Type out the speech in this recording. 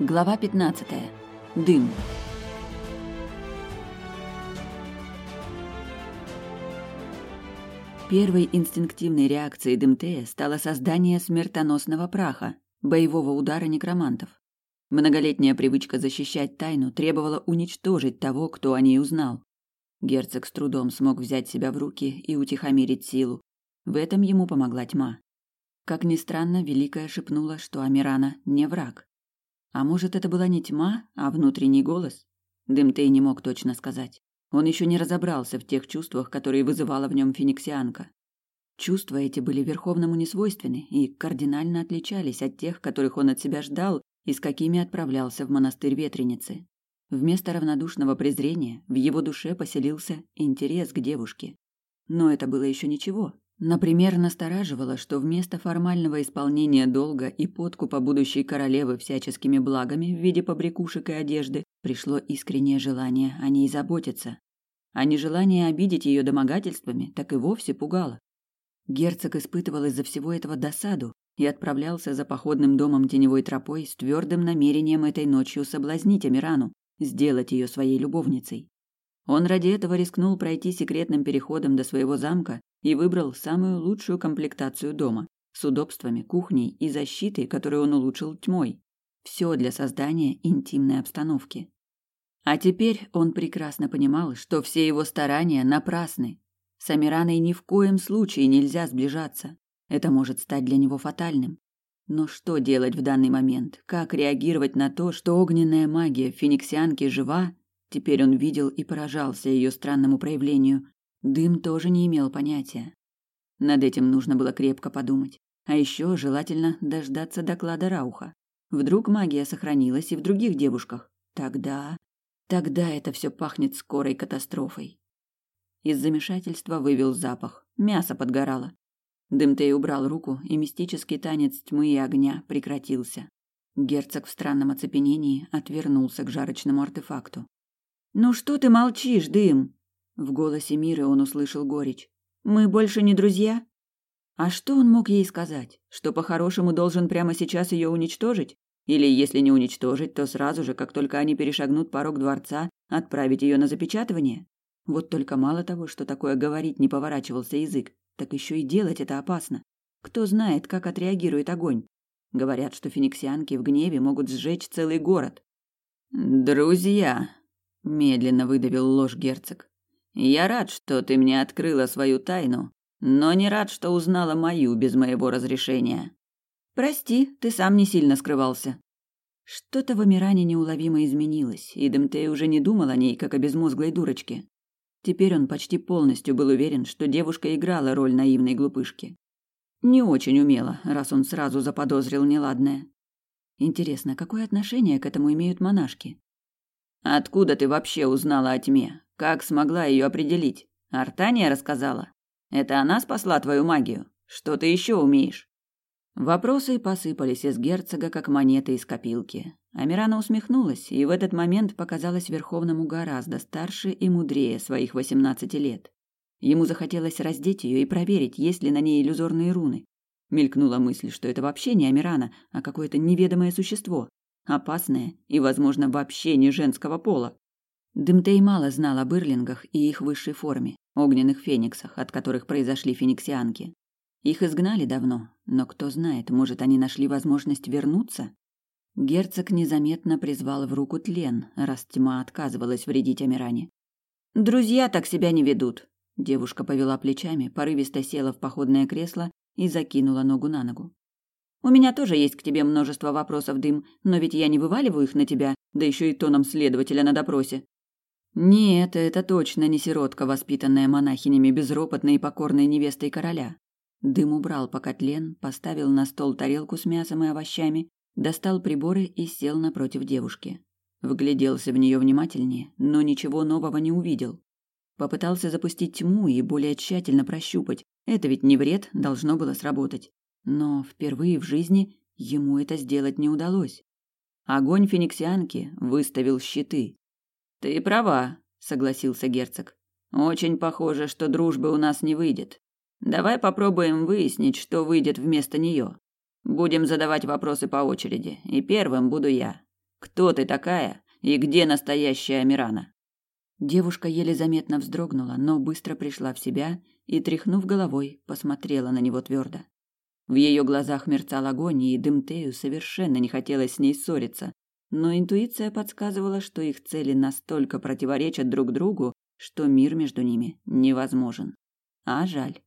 Глава 15. Дым. Первой инстинктивной реакцией Дымтея стало создание смертоносного праха, боевого удара некромантов. Многолетняя привычка защищать тайну требовала уничтожить того, кто о ней узнал. Герцог с трудом смог взять себя в руки и утихомирить силу. В этом ему помогла тьма. Как ни странно, Великая шепнула, что Амирана не враг. А может, это была не тьма, а внутренний голос? Дымтей не мог точно сказать. Он еще не разобрался в тех чувствах, которые вызывала в нем фениксианка. Чувства эти были Верховному несвойственны и кардинально отличались от тех, которых он от себя ждал и с какими отправлялся в монастырь Ветреницы. Вместо равнодушного презрения в его душе поселился интерес к девушке. Но это было еще ничего. Например, настораживало, что вместо формального исполнения долга и подкупа будущей королевы всяческими благами в виде побрякушек и одежды пришло искреннее желание о ней заботиться. А нежелание обидеть ее домогательствами так и вовсе пугало. Герцог испытывал из-за всего этого досаду и отправлялся за походным домом теневой тропой с твердым намерением этой ночью соблазнить Амирану, сделать ее своей любовницей. Он ради этого рискнул пройти секретным переходом до своего замка и выбрал самую лучшую комплектацию дома с удобствами, кухней и защитой, которую он улучшил тьмой. Все для создания интимной обстановки. А теперь он прекрасно понимал, что все его старания напрасны. С Амираной ни в коем случае нельзя сближаться. Это может стать для него фатальным. Но что делать в данный момент? Как реагировать на то, что огненная магия фениксианки жива? Теперь он видел и поражался ее странному проявлению. Дым тоже не имел понятия. Над этим нужно было крепко подумать. А еще желательно дождаться доклада Рауха. Вдруг магия сохранилась и в других девушках. Тогда... Тогда это все пахнет скорой катастрофой. Из замешательства вывел запах. Мясо подгорало. Дымтей убрал руку, и мистический танец тьмы и огня прекратился. Герцог в странном оцепенении отвернулся к жарочному артефакту. «Ну что ты молчишь, Дым?» В голосе Миры он услышал горечь. «Мы больше не друзья?» А что он мог ей сказать? Что по-хорошему должен прямо сейчас ее уничтожить? Или, если не уничтожить, то сразу же, как только они перешагнут порог дворца, отправить ее на запечатывание? Вот только мало того, что такое говорить не поворачивался язык, так еще и делать это опасно. Кто знает, как отреагирует огонь. Говорят, что фениксианки в гневе могут сжечь целый город. «Друзья», — медленно выдавил ложь герцог, — «я рад, что ты мне открыла свою тайну, но не рад, что узнала мою без моего разрешения». «Прости, ты сам не сильно скрывался». Что-то в Амиране неуловимо изменилось, и Демтей уже не думал о ней, как о безмозглой дурочке. Теперь он почти полностью был уверен, что девушка играла роль наивной глупышки. Не очень умело, раз он сразу заподозрил неладное. Интересно, какое отношение к этому имеют монашки? Откуда ты вообще узнала о тьме? Как смогла ее определить? Артания рассказала. Это она спасла твою магию. Что ты еще умеешь? Вопросы посыпались из герцога, как монеты из копилки. Амирана усмехнулась, и в этот момент показалась Верховному гораздо старше и мудрее своих восемнадцати лет. Ему захотелось раздеть ее и проверить, есть ли на ней иллюзорные руны. Мелькнула мысль, что это вообще не Амирана, а какое-то неведомое существо. Опасное и, возможно, вообще не женского пола. Дымтей мало знал об Ирлингах и их высшей форме, огненных фениксах, от которых произошли фениксианки. Их изгнали давно, но кто знает, может, они нашли возможность вернуться? Герцог незаметно призвал в руку тлен, раз тьма отказывалась вредить Амиране. «Друзья так себя не ведут!» Девушка повела плечами, порывисто села в походное кресло и закинула ногу на ногу. «У меня тоже есть к тебе множество вопросов, Дым, но ведь я не вываливаю их на тебя, да еще и тоном следователя на допросе». «Нет, это точно не сиротка, воспитанная монахинями безропотной и покорной невестой короля. Дым убрал пока тлен, поставил на стол тарелку с мясом и овощами, достал приборы и сел напротив девушки. Вгляделся в нее внимательнее, но ничего нового не увидел. Попытался запустить тьму и более тщательно прощупать. Это ведь не вред, должно было сработать. Но впервые в жизни ему это сделать не удалось. Огонь фениксианки выставил щиты. «Ты права», — согласился герцог. «Очень похоже, что дружбы у нас не выйдет. Давай попробуем выяснить, что выйдет вместо нее. Будем задавать вопросы по очереди, и первым буду я. Кто ты такая и где настоящая Амирана? Девушка еле заметно вздрогнула, но быстро пришла в себя и, тряхнув головой, посмотрела на него твердо. В ее глазах мерцал огонь, и Дымтею совершенно не хотелось с ней ссориться, но интуиция подсказывала, что их цели настолько противоречат друг другу, что мир между ними невозможен. А жаль.